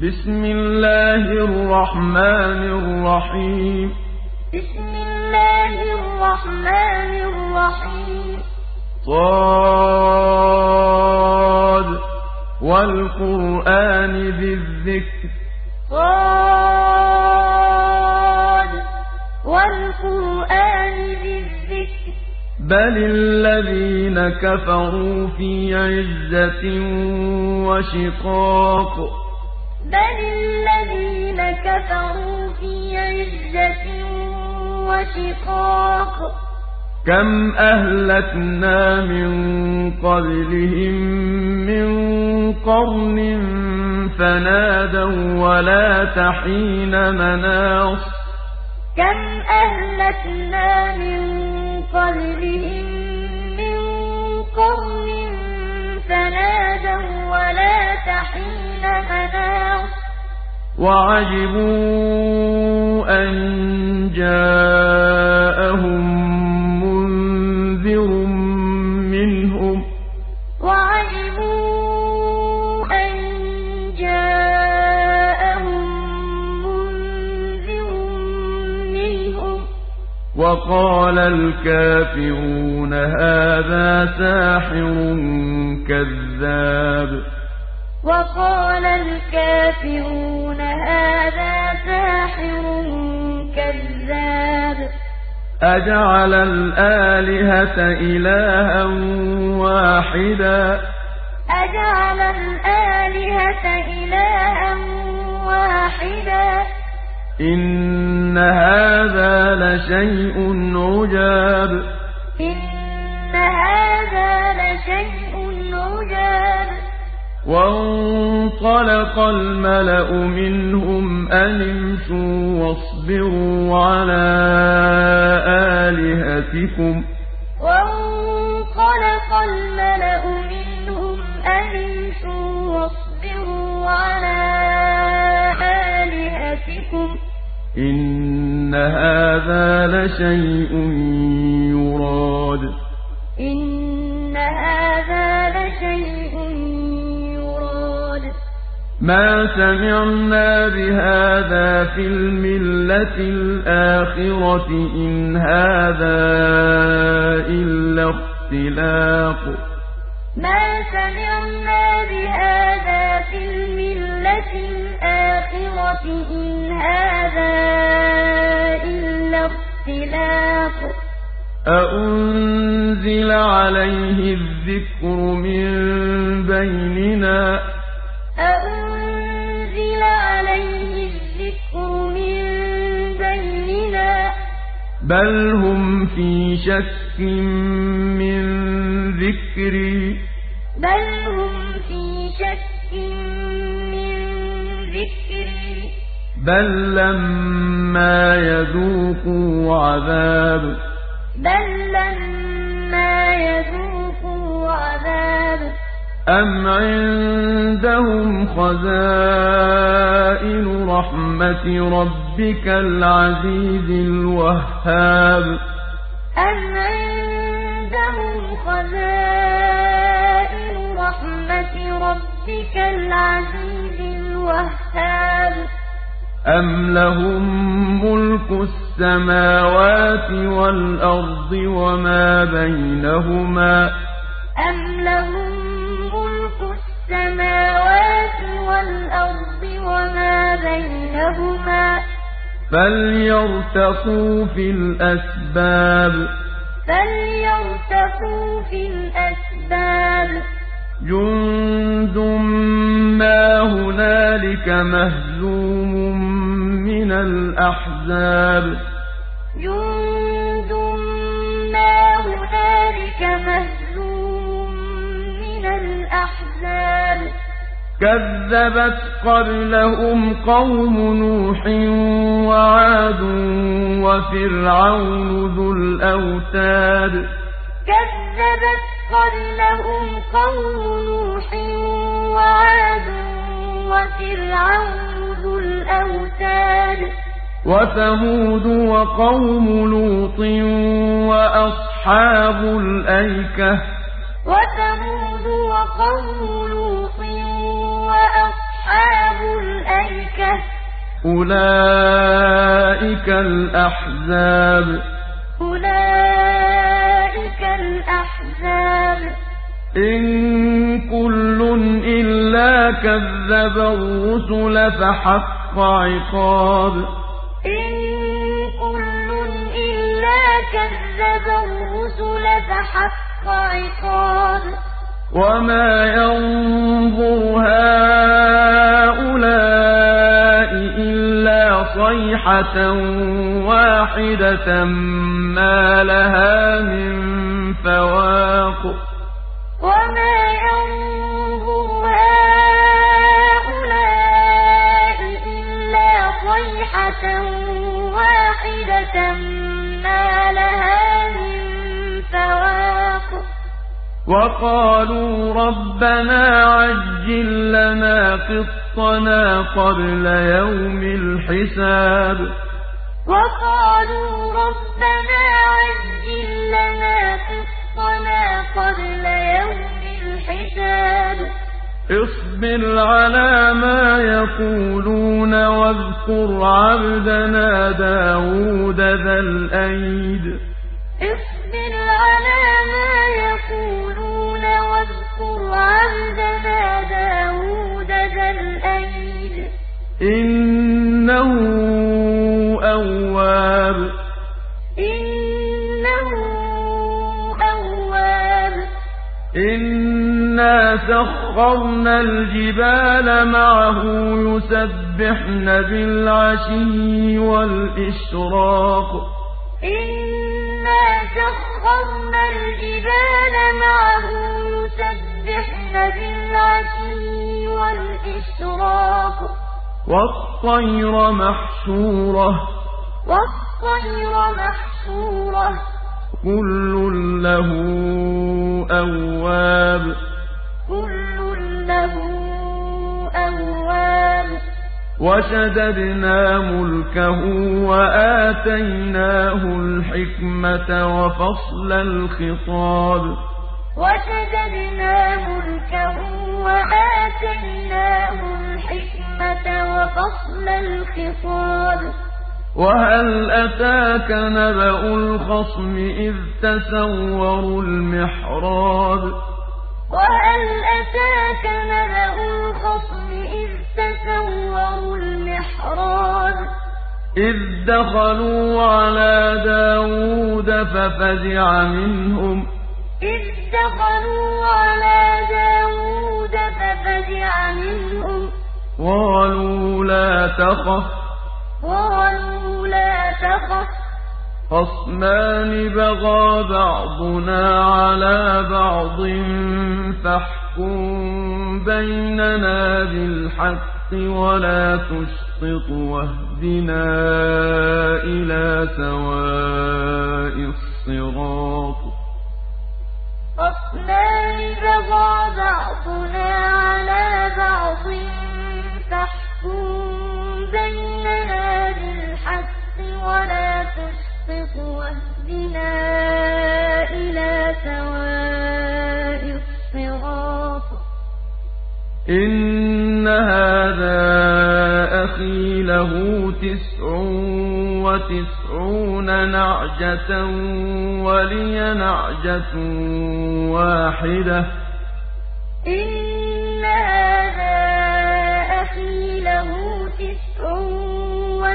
بسم الله الرحمن الرحيم. بسم الله الرحمن الرحيم. صاد والقرآن ذي الذكر. صاد والقرآن ذي الذكر. بل الذين كفروا في عزة وشقاق. بل الذين كفروا في عزة وشقاق كم أهلكنا من قبلهم من قرن فنادوا ولا تحين مناص كم أهلكنا من قبلهم من قرن فنادوا ولا تحين وعجبوا أن جاءهم منذر منهم وعجبوا أن جاءهم منذر منهم وقال الكافرون هذا ساحر كذاب وقال الكافرون هذا ساحر كذاب. أجعل الآلهة إلها واحدا. أجعل الآلهة إلها واحدا. إن هذا لشيء عجاب. إن هذا لشيء عجاب. وانطلق الملأ منهم أن امشوا واصبروا على آلهتكم. وانطلق الملأ منهم أن امشوا واصبروا على آلهتكم. إن هذا لشيء ما سمعنا بهذا في الملة الآخرة إن هذا إلا اختلاق ما سمعنا بهذا في الملة الآخرة إن هذا إلا اختلاق أأنزل عليه الذكر من بيننا بل هم في شك من ذكري. بل هم في شك من ذكري. بل لما يذوقوا عذاب. بل لما يذوقوا عذاب. أم عندهم خزائن رحمة ربك العزيز الوهاب. أم عندهم خزائن رحمة ربك العزيز الوهاب. أم لهم ملك السماوات والأرض وما بينهما. أم لهم ملك السماوات والأرض وما بينهما. فليرتقوا في الأسباب فليرتقوا في الأسباب جند ما هنالك مهزوم من الأحزاب جند ما هنالك مهزوم من الأحزاب كذبت قبلهم قوم نوح وعاد وفرعون ذو الأوتاد. كذبت قبلهم قوم نوح وعاد وفرعون ذو الأوتاد. وثمود وقوم لوط وأصحاب الأيكة. وثمود وقوم لوط وأصحاب الأيكة. أولئك الأحزاب. إن كل إلا كذب الرسل فحق عقاب. إن كل إلا كذب الرسل فحق عقاب. وما ينظر هؤلاء إلا صيحة واحدة ما لها من فواق وما ينظر هؤلاء إلا صيحة واحدة ما لها من وقالوا ربنا عجل لنا قطنا قبل يوم الحساب. وقالوا ربنا عجل لنا قطنا قبل يوم الحساب. اصبر على ما يقولون واذكر عبدنا داود ذا الأيد. إنه أواب. إنا سخرنا الجبال معه يسبحن بالعشي والإشراق. إنا سخرنا الجبال معه يسبحن بالعشي والإشراق. والطير محشورة. والطير محشورة. كل له أواب. كل له أواب. وشددنا ملكه وآتيناه الحكمة وفصل الخطاب. وشددنا ملكه وآتيناه وفصل الخطاب وهل أتاك نبأ الخصم إذ تسوروا المحراب؟ وهل أتاك نبأ الخصم إذ تسوروا المحراب؟ إذ دخلوا على داود ففزع منهم. إذ دخلوا على داود ففزع منهم. قالوا لا تخف. قالوا لا تخف. خصمان بغى بعضنا على بعض فاحكم بيننا بالحق ولا تشطط واهدنا إلى سواء الصراط. خصمان بغى بعضنا على بعض فاحكم بيننا بالحق ولا تشطط واهدنا إلى سواء الصراط. إن هذا أخي له تسع وتسعون نعجة ولي نعجة واحدة. إن هذا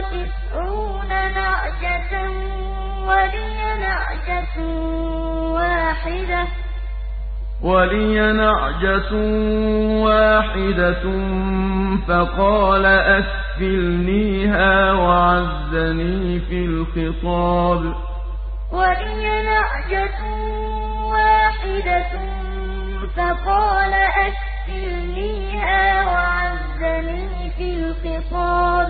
وتسعون نعجة ولي نعجة واحدة. ولي نعجة واحدة فقال أكفلنيها وعزني في الخطاب. ولي نعجة واحدة فقال أكفلنيها وعزني في الخطاب.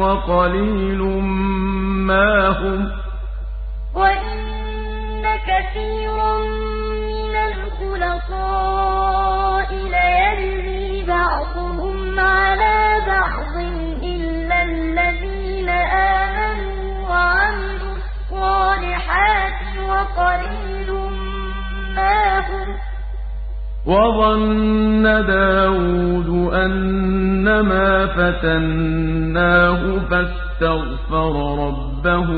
وَقَلِيلٌ مَّا هُمْ ۗ وَإِنَّ كَثِيرًا وَظَنَّ دَاوُودُ أَنَّمَا فَتَنَّاهُ فَاسْتَغْفَرَ رَبَّهُ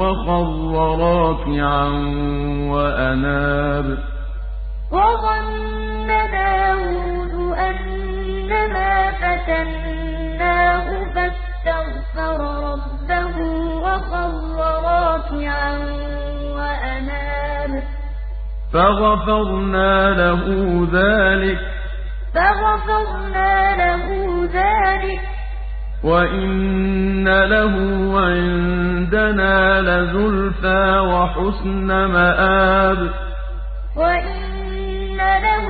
وَخَرَّ رَاكِعًا وَأَنَابَ. وَظَنَّ دَاوُودُ أَنَّمَا فَتَنَّاهُ فَاسْتَغْفَرَ رَبَّهُ وَخَرَّ رَاكِعًا وَأَنَابَ. فَغَفَرْنَا لَهُ ذَٰلِكَ فَغَفَرْنَا لَهُ ذَٰلِكَ ۖ وَإِنَّ لَهُ عِندَنَا لَزُلْفَىٰ وَحُسْنَ مَآبٍ وَإِنَّ لَهُ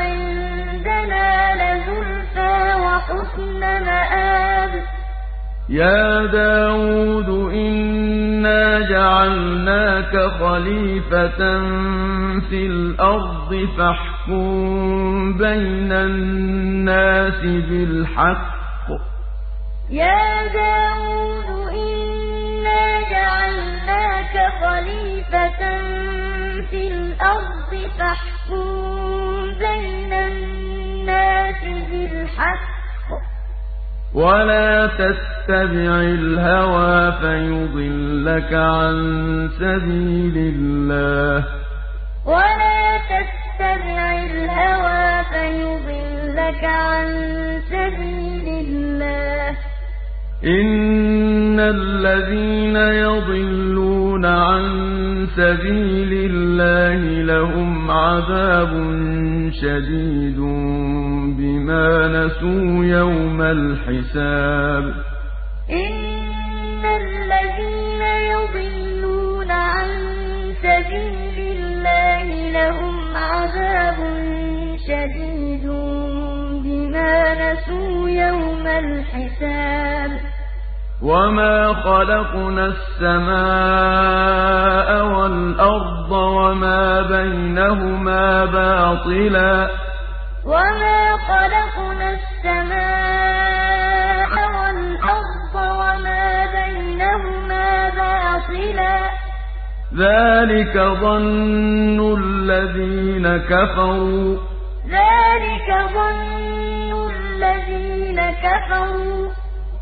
عِندَنَا لَزُلْفَىٰ وَحُسْنَ مَآبٍ يَا دَاوُودُ إِنَّا جَعَلْنَاكَ خَلِيفَةً فِي الْأَرْضِ فَاحْكُم بَيْنَ النَّاسِ بِالْحَقِّ ۖ يَا دَاوُودُ إِنَّا جَعَلْنَاكَ خَلِيفَةً فِي الْأَرْضِ فَاحْكُم بَيْنَ النَّاسِ بِالْحَقِّ وَلَا تَتَّبِعِ الْهَوَىٰ فَيُضِلَّكَ عَن سَبِيلِ اللَّهِ ۚ وَلَا تَتَّبِعِ الْهَوَىٰ فَيُضِلَّكَ عَن سَبِيلِ إِنَّ الَّذِينَ يَضِلُّونَ عَن سَبِيلِ اللَّهِ لَهُمْ عَذَابٌ شَدِيدٌ بِمَا نَسُوا يَوْمَ الْحِسَابِ إِنَّ الَّذِينَ يَضِلُّونَ عَن سَبِيلِ اللَّهِ لَهُمْ عَذَابٌ شَدِيدٌ بِمَا نَسُوا يَوْمَ الْحِسَابِ وَمَا خَلَقْنَا السَّمَاءَ وَالْأَرْضَ وَمَا بَيْنَهُمَا بَاطِلًا ۚ وَمَا خَلَقْنَا السَّمَاءَ وَالْأَرْضَ وَمَا بَيْنَهُمَا بَاطِلًا ۚ ذَٰلِكَ ظَنُّ الَّذِينَ كَفَرُوا ۚ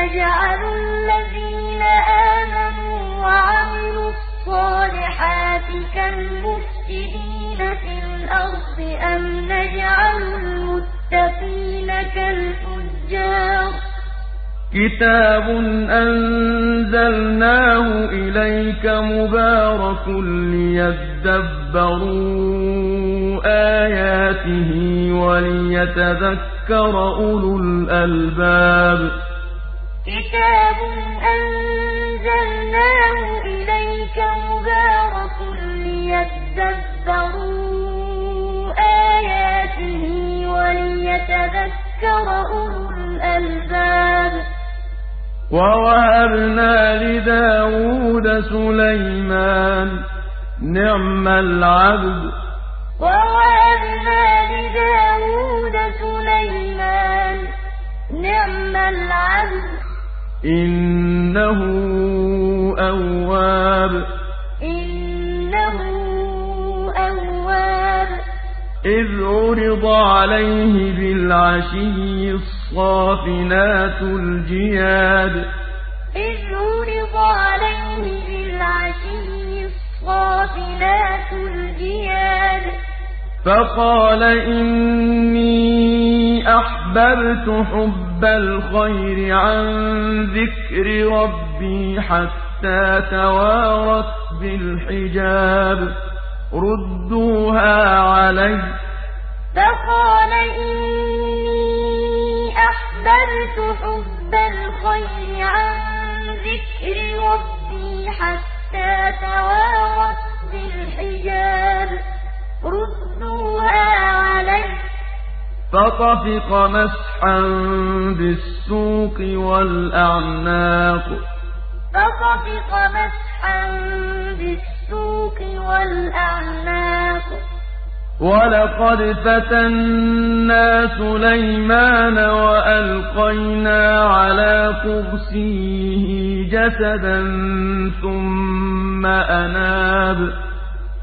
أَمْ نَجْعَلُ الَّذِينَ آمَنُوا وَعَمِلُوا الصَّالِحَاتِ كَالْمُفْسِدِينَ فِي الْأَرْضِ أَمْ نَجْعَلُ الْمُتَّقِينَ كَالْفُجَّارِ كِتَابٌ أَنزَلْنَاهُ إِلَيْكَ مُبَارَكٌ لِّيَدَّبَّرُوا آيَاتِهِ وَلِيَتَذَكَّرَ أُولُو الْأَلْبَابِ. كِتَابٌ أَنزَلْنَاهُ إِلَيْكَ مُبَارَكٌ لِّيَدَّبَّرُوا آيَاتِهِ وَلِيَتَذَكَّرَ أُولُو الْأَلْبَابِ وَوَهَبْنَا لِدَاوُودَ سُلَيْمَانَ ۚ نِعْمَ الْعَبْدُ ۖ وَوَهَبْنَا لِدَاوُودَ سُلَيْمَانَ ۚ نِعْمَ الْعَبْدُ ۖ إنه أواب. إنه أواب. إذ عرض عليه بالعشي الصافنات الجياد. إذ عرض عليه بالعشي الصافنات الجياد. فقال إني أَحْبَبْتُ حُبَّ الْخَيْرِ عَن ذِكْرِ رَبِّي حَتَّىٰ تَوَارَتْ بِالْحِجَابِ. رُدُّوهَا عَلَيَّ ۖ. فَقَالَ إِنِّي أَحْبَبْتُ حُبَّ الْخَيْرِ عَن ذِكْرِ رَبِّي حَتَّىٰ تَوَارَتْ بِالْحِجَابِ. رُدُّوهَا عَلَيَّ ۖ. فَطَفِقَ مَسْحًا بِالسُّوقِ وَالْأَعْنَاقِ. فَطَفِقَ مَسْحًا بِالسُّوقِ وَالْأَعْنَاقِ. وَلَقَدْ فَتَنَّا سُلَيْمَانَ وَأَلْقَيْنَا عَلَىٰ كُرْسِيِّهِ جَسَدًا ثُمَّ أَنَابَ. وَلَقَدْ فَتَنَّا سُلَيْمَانَ وَأَلْقَيْنَا عَلَىٰ كُرْسِيِّهِ جَسَدًا ثُمَّ أَنَابَ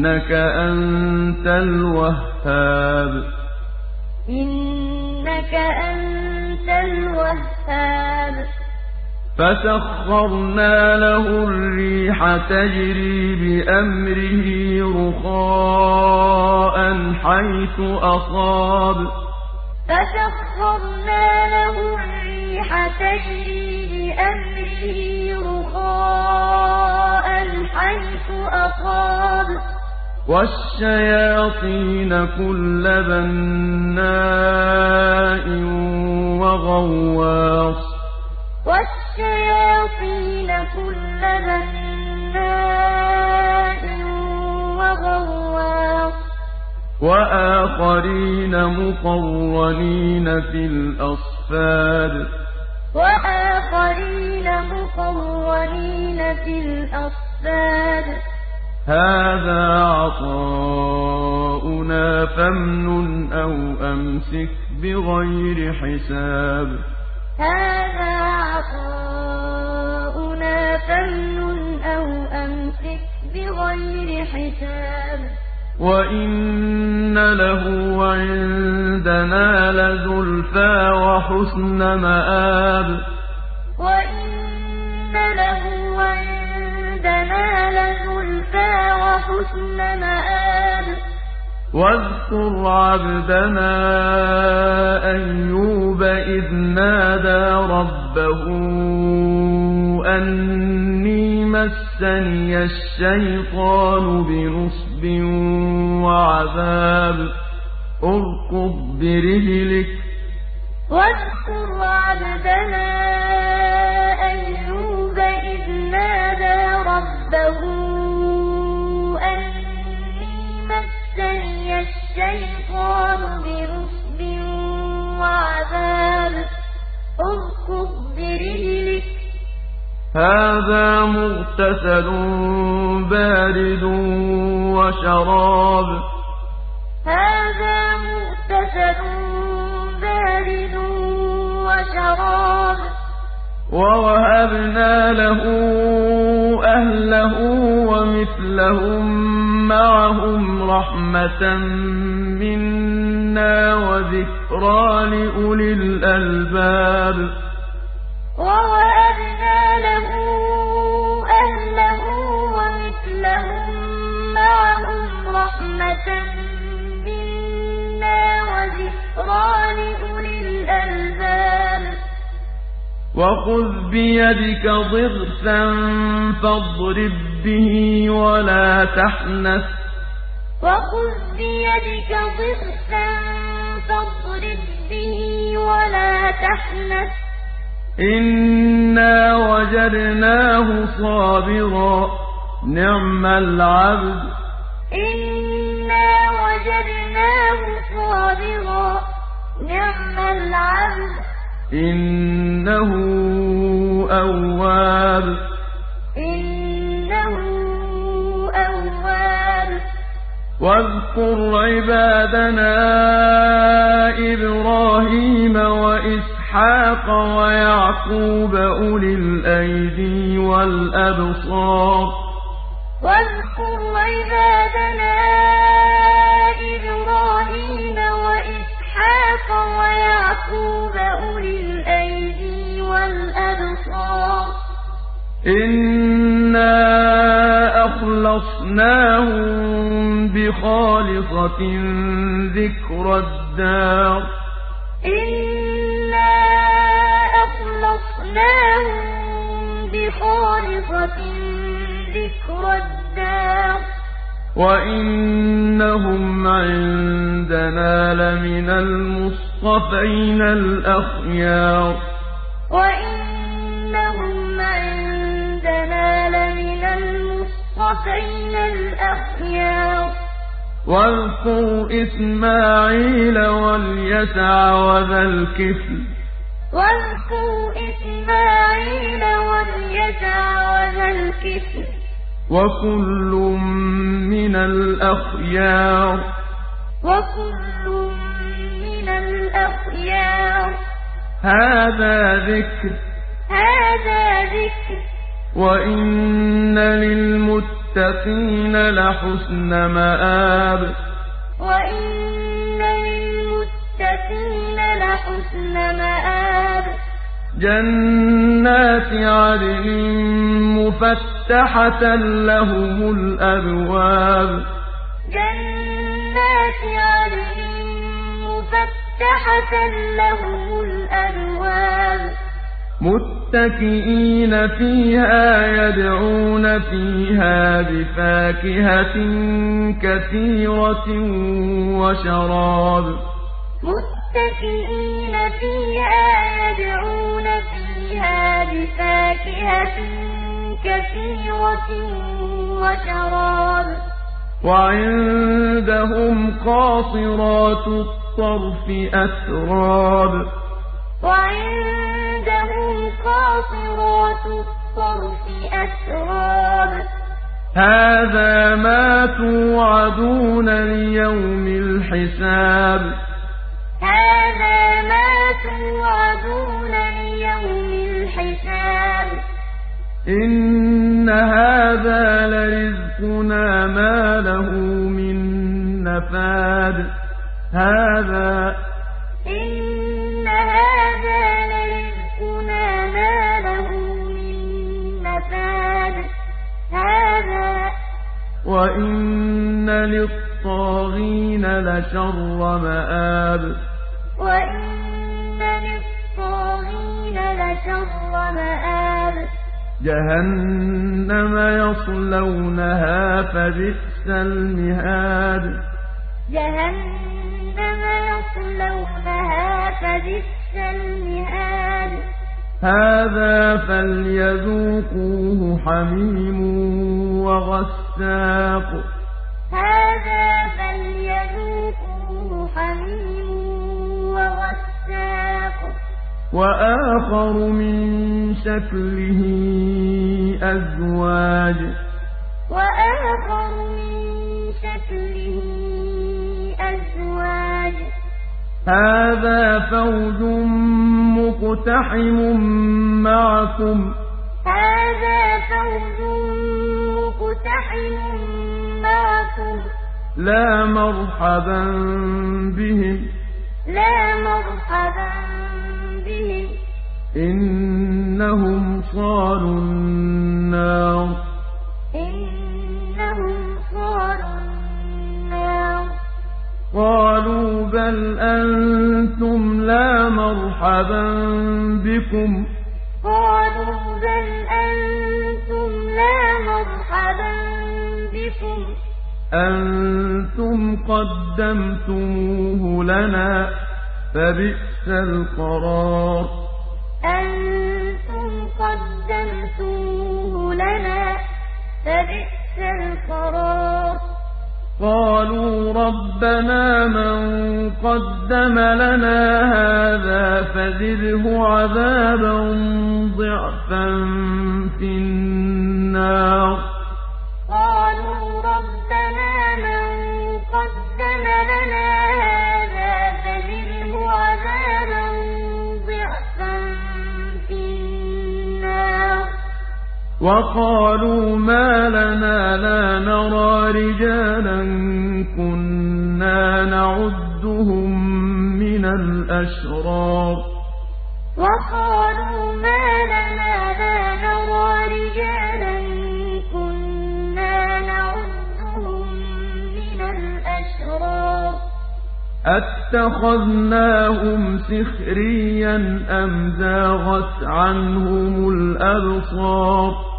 إِنَّكَ أَنتَ الْوَهَّابُ. إِنَّكَ أَنتَ الْوَهَّابُ. فَسَخَّرْنَا لَهُ الرِّيحَ تَجْرِي بِأَمْرِهِ رُخَاءً حَيْثُ أَصَابَ. فَسَخَّرْنَا لَهُ الرِّيحَ تَجْرِي بِأَمْرِهِ رُخَاءً حَيْثُ أَصَابَ. وَالشَّيَاطِينَ كُلَّ بَنَّاءٍ وَغَوَّاصٍ. وَالشَّيَاطِينَ كُلَّ بَنَّاءٍ وَغَوَّاصٍ. وَآخَرِينَ مُقَرَّنِينَ فِي الْأَصْفَادِ. وَآخَرِينَ مُقَرَّنِينَ فِي الْأَصْفَادِ. هَٰذَا عَطَاؤُنَا فَامْنُنْ أَوْ أَمْسِكْ بِغَيْرِ حِسَابٍ. هَٰذَا عَطَاؤُنَا فَامْنُنْ أَوْ أَمْسِكْ بِغَيْرِ حِسَابٍ. وَإِنَّ لَهُ عِندَنَا لَزُلْفَىٰ وَحُسْنَ مَآبٍ. وَإِنَّ عِندَنَا لَزُلْفَىٰ وَحُسْنَ مَآبٍ. وَاذْكُرْ عَبْدَنَا أَيُّوبَ إِذْ نَادَىٰ رَبَّهُ أَنِّي مَسَّنِيَ الشَّيْطَانُ بِنُصْبٍ وَعَذَابٍ. ارْكُضْ بِرِجْلِكَ ۖ. واذكر عبدنا أيوب إذ نادى ربه أني مسني الشيطان بنصب وعذاب. اركض برجلك. هَٰذَا مُغْتَسَلٌ بَارِدٌ وَشَرَابٌ. وَوَهَبْنَا لَهُ أَهْلَهُ وَمِثْلَهُم مَّعَهُمْ رَحْمَةً مِّنَّا وَذِكْرَىٰ لِأُولِي الْأَلْبَابِ. ووهبنا له أهله ومثلهم معهم رحمة وَخُذْ بِيَدِكَ ضِغْثًا فَاضْرِب بِّهِ وَلَا تَحْنَثْ ۗ. وخذ بيدك ضغثا فاضرب به ولا تحنث. إِنَّا وَجَدْنَاهُ صَابِرًا ۚ. نِّعْمَ الْعَبْدُ ۖ. إنا وجدناه صابرا. نعم العبد. إِنَّهُ أَوَّابٌ. إِنَّهُ أَوَّابٌ. وَاذْكُرْ عِبَادَنَا إِبْرَاهِيمَ وَإِسْحَاقَ وَيَعْقُوبَ أُولِي الْأَيْدِي وَالْأَبْصَارِ. وَاذْكُرْ عِبَادَنَا وَيَعْقُوبَ أُولِي الْأَيْدِي وَالْأَبْصَارِ. إِنَّا أَخْلَصْنَاهُم بِخَالِصَةٍ ذِكْرَى الدَّارِ. إِنَّا أَخْلَصْنَاهُم بِخَالِصَةٍ وَإِنَّهُمْ عِندَنَا لَمِنَ الْمُصْطَفَيْنَ الْأَخْيَارِ وَإِنَّهُمْ عِندَنَا لَمِنَ الْمُصْطَفَيْنَ الْأَخْيَارِ وَاذْكُرْ إِسْمَاعِيلَ وَالْيَسَعَ وَذَا الْكِفْلِ ۖ وَاذْكُرْ إِسْمَاعِيلَ وَالْيَسَعَ وَذَا الْكِفْلِ ۖ وَكُلٌّ مِّنَ الْأَخْيَارِ. وَكُلٌّ مِّنَ الْأَخْيَارِ هَٰذَا ذِكْرٌ. هَٰذَا ذِكْرٌ وَإِنَّ لِلْمُتَّقِينَ لَحُسْنَ مَآبٍ. وَإِنَّ لِلْمُتَّقِينَ لَحُسْنَ مَآبٍ جَنَّاتِ عَدْنٍ مُّفَتَّحَةً لَّهُمُ الْأَبْوَابُ. جَنَّاتِ عَدْنٍ مُّفَتَّحَةً لَّهُمُ الْأَبْوَابُ. مُتَّكِئِينَ فِيهَا يَدْعُونَ فِيهَا بِفَاكِهَةٍ كَثِيرَةٍ وَشَرَابٍ. مُتَّكِئِينَ فِيهَا يَدْعُونَ فِيهَا بِفَاكِهَةٍ كَثِيرَةٍ وَشَرَابٍ. وَعِندَهُمْ قَاصِرَاتُ الطَّرْفِ أَتْرَابٌ. وَعِندَهُمْ قَاصِرَاتُ الطَّرْفِ أَتْرَابٌ. هَٰذَا مَا تُوعَدُونَ لِيَوْمِ الْحِسَابِ. هَٰذَا مَا تُوعَدُونَ إِنَّ هَٰذَا لَرِزْقُنَا مَا لَهُ مِن نَّفَادٍ. هَٰذَا إِنَّ هَٰذَا لَرِزْقُنَا مَا لَهُ مِن نَّفَادٍ. هَٰذَا وَإِنَّ لِلطَّاغِينَ لَشَرَّ مَآبٍ. وَإِنَّ لِلطَّاغِينَ لَشَرَّ مَآبٍ. جَهَنَّمَ يَصْلَوْنَهَا فَبِئْسَ الْمِهَادُ. جَهَنَّمَ يَصْلَوْنَهَا فَبِئْسَ الْمِهَادُ. هَٰذَا فَلْيَذُوقُوهُ حَمِيمٌ وَغَسَّاقٌ. هَٰذَا وَآخَرُ مِن شَكْلِهِ أَزْوَاجٌ. وَآخَرُ مِن شَكْلِهِ أَزْوَاجٌ. هَٰذَا فَوْجٌ مُّقْتَحِمٌ مَّعَكُمْ ۖ. هَٰذَا فَوْجٌ مُّقْتَحِمٌ مَّعَكُمْ ۖ. لَا مَرْحَبًا بِهِمْ ۚ. لَا مَرْحَبًا بِهِمْ ۚ إِنَّهُمْ صَالُو النَّارِ. إِنَّهُمْ صَالُو النَّارِ. قَالُوا بَلْ أَنتُمْ لَا مَرْحَبًا بِكُمْ ۖ. قَالُوا بَلْ أَنتُمْ لَا مَرْحَبًا بِكُمْ ۖ. أَنتُمْ قَدَّمْتُمُوهُ لَنَا ۖ فَبِئْسَ الْقَرَارُ. أَنتُمْ قَدَّمْتُمُوهُ لَنَا ۖ فَبِئْسَ الْقَرَارُ. قالوا ربنا من قدم لنا هذا فزده عذابا ضعفا في النار. وقالوا ما لنا لا نرى رجالا كنا نعدهم من الأشرار. وقالوا ما لنا لا نرى رجالا كنا نعدهم من الأشرار. أَتَّخَذْنَاهُمْ سِخْرِيًّا أَمْ زَاغَتْ عَنْهُمُ الْأَبْصَارُ؟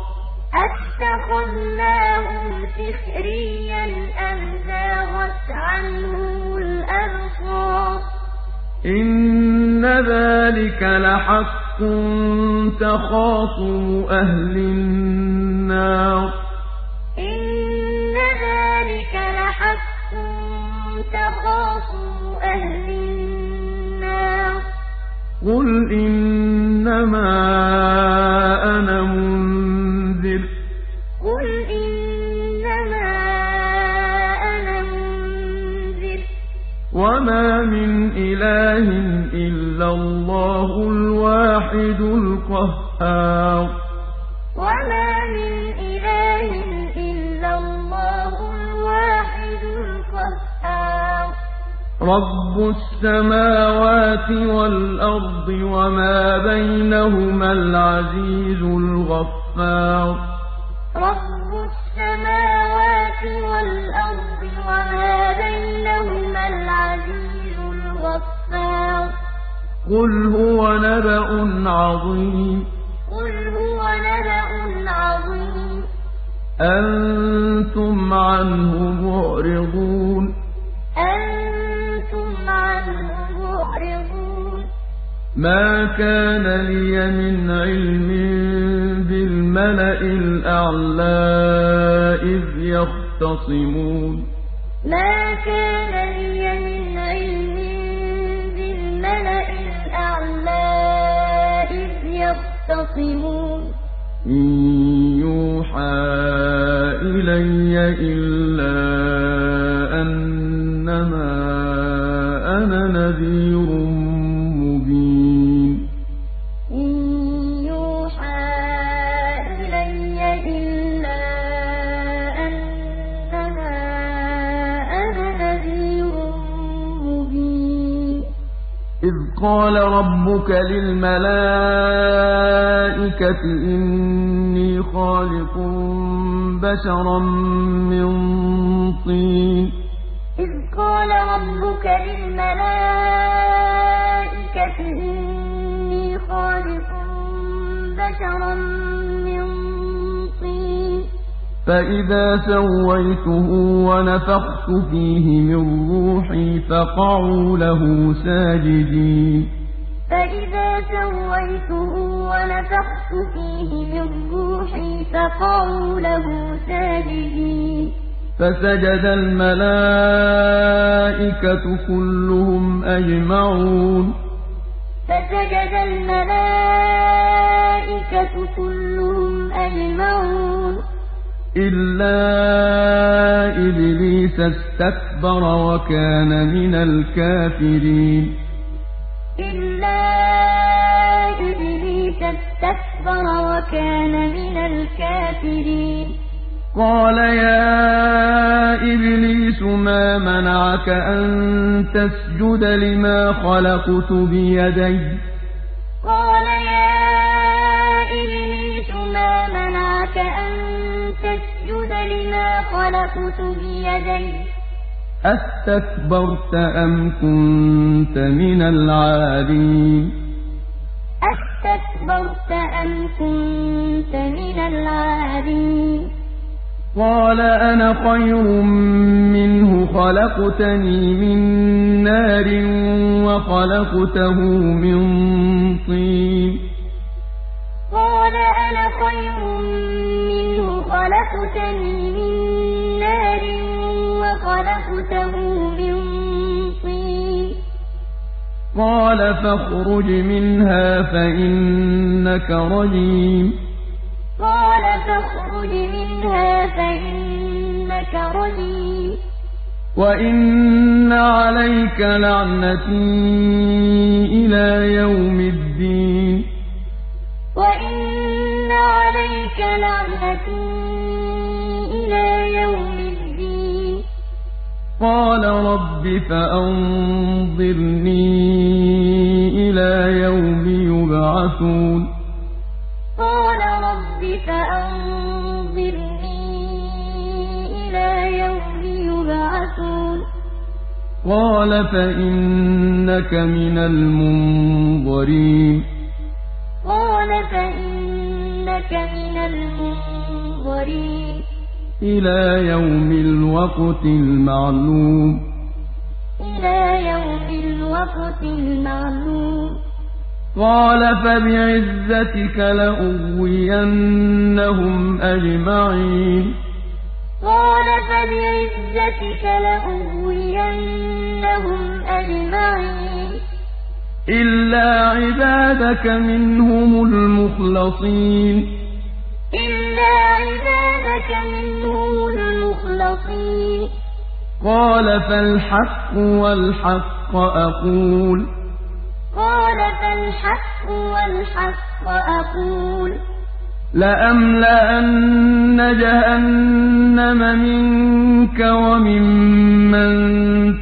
أَتَّخَذْنَاهُمْ سِخْرِيًّا أَمْ زَاغَتْ عَنْهُمُ الْأَبْصَارُ إِنَّ ذَٰلِكَ لَحَقٌّ تَخَاصُمُ أَهْلِ النَّارِ إِنَّ ذَٰلِكَ لَحَقٌّ تَخَاصُمُ أَهْلِ النَّارِ قُلْ إِنَّمَا إِلَٰهٍ إِلَّا اللَّهُ الْوَاحِدُ الْقَهَّارُ. وَمَا مِنْ إِلَٰهٍ إِلَّا اللَّهُ الْوَاحِدُ الْقَهَّارُ. رَبُّ السَّمَاوَاتِ وَالْأَرْضِ وَمَا بَيْنَهُمَا الْعَزِيزُ الْغَفَّارُ. قُلْ هُوَ نَبَأٌ عَظِيمٌ قُلْ هُوَ نَبَأٌ عَظِيمٌ أَنتُمْ عَنْهُ مُعْرِضُونَ أَنتُمْ عَنْهُ مُعْرِضُونَ مَا كَانَ لِيَ مِنْ عِلْمٍ بِالْمَلَإِ الْأَعْلَىٰ إِذْ يَخْتَصِمُونَ مَا كَانَ لِيَ مِنْ عِلْمٍ بِالْمَلَإِ يَخْتَصِمُونَ إِن يُوحَىٰ إِلَيَّ إِلَّا أَنَّمَا أَنَا نَذِيرٌ مُّبِينٌ. إِن يُوحَىٰ إِلَيَّ إِلَّا أَنَّمَا أَنَا نَذِيرٌ مُّبِينٌ. إِذْ قَالَ رَبُّكَ لِلْمَلَائِكَةِ إِنِّي خَالِقٌ بَشَرًا مِّن طِينٍ. إِذْ قَالَ رَبُّكَ لِلْمَلَائِكَةِ إِنِّي خَالِقٌ بَشَرًا مِّن طِينٍ. فَإِذَا سَوَّيْتُهُ وَنَفَخْتُ فِيهِ مِن رُّوحِي فَقَعُوا لَهُ سَاجِدِينَ. فَإِذَا سَوَّيْتُهُ وَنَفَخْتُ فِيهِ مِن رُّوحِي فَقَعُوا لَهُ سَاجِدِينَ. فَسَجَدَ الْمَلَائِكَةُ كُلُّهُمْ أَجْمَعُونَ. فَسَجَدَ الْمَلَائِكَةُ كُلُّهُمْ أَجْمَعُونَ. إِلَّا إِبْلِيسَ اسْتَكْبَرَ وَكَانَ مِنَ الْكَافِرِينَ. إِبْلِيسَ اسْتَكْبَرَ وَكَانَ مِنَ الْكَافِرِينَ. قَالَ يَا إِبْلِيسُ مَا مَنَعَكَ أَن تَسْجُدَ لِمَا خَلَقْتُ بِيَدَيَّ؟ قَالَ يَا إِبْلِيسُ مَا مَنَعَكَ أَن تَسْجُدَ لِمَا خَلَقْتُ بِيَدَيَّ؟ أَسْتَكْبَرْتَ أَمْ كُنتَ مِنَ الْعَالِينَ أَسْتَكْبَرْتَ أَمْ كُنتَ مِنَ الْعَالِينَ قَالَ أَنَا خَيْرٌ مِّنْهُ خَلَقْتَنِي مِن نَّارٍ وَخَلَقْتَهُ مِن طِينٍ. قَالَ أَنَا خَيْرٌ مِّنْهُ خَلَقْتَنِي مِن نَّارٍ وَخَلَقْتَهُ قال فاخرج منها فإنك رجيم. قال فاخرج منها فإنك رجيم. وإن عليك لعنتي إلى يوم الدين. وإن عليك لعنتي قال رب فأنظرني إلى يوم يبعثون. قال رب فأنظرني إلى يوم يبعثون. قال فإنك من المنظرين. قال فإنك من المنظرين. إلى يوم الوقت المعلوم. إلى يوم الوقت المعلوم. قال فبعزتك لأغوينهم أجمعين. قال فبعزتك لأغوينهم أجمعين. إلا عبادك منهم المخلصين. إلا عبادك منهم المخلصين قال فالحق والحق أقول قال فالحق والحق أقول لأملأن جهنم منك وممن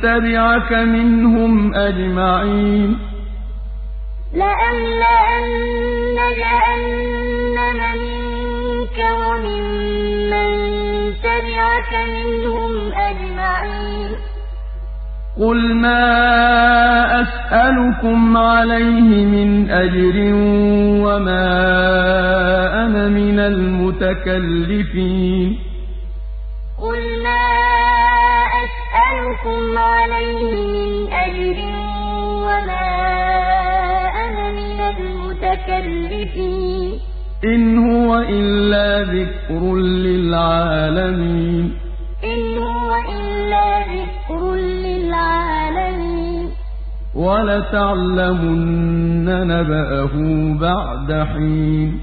تبعك منهم أجمعين لأملأن جهنم وممن تبعك منهم أجمعين. قل ما أسألكم عليه من أجر وما أنا من المتكلفين. قل ما أسألكم عليه من أجر وما أنا من المتكلفين. إن هو إلا ذكر للعالمين. إن هو إلا ذكر للعالمين. ولتعلمن نبأه بعد حين.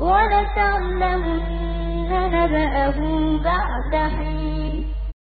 ولتعلمن نبأه بعد حين.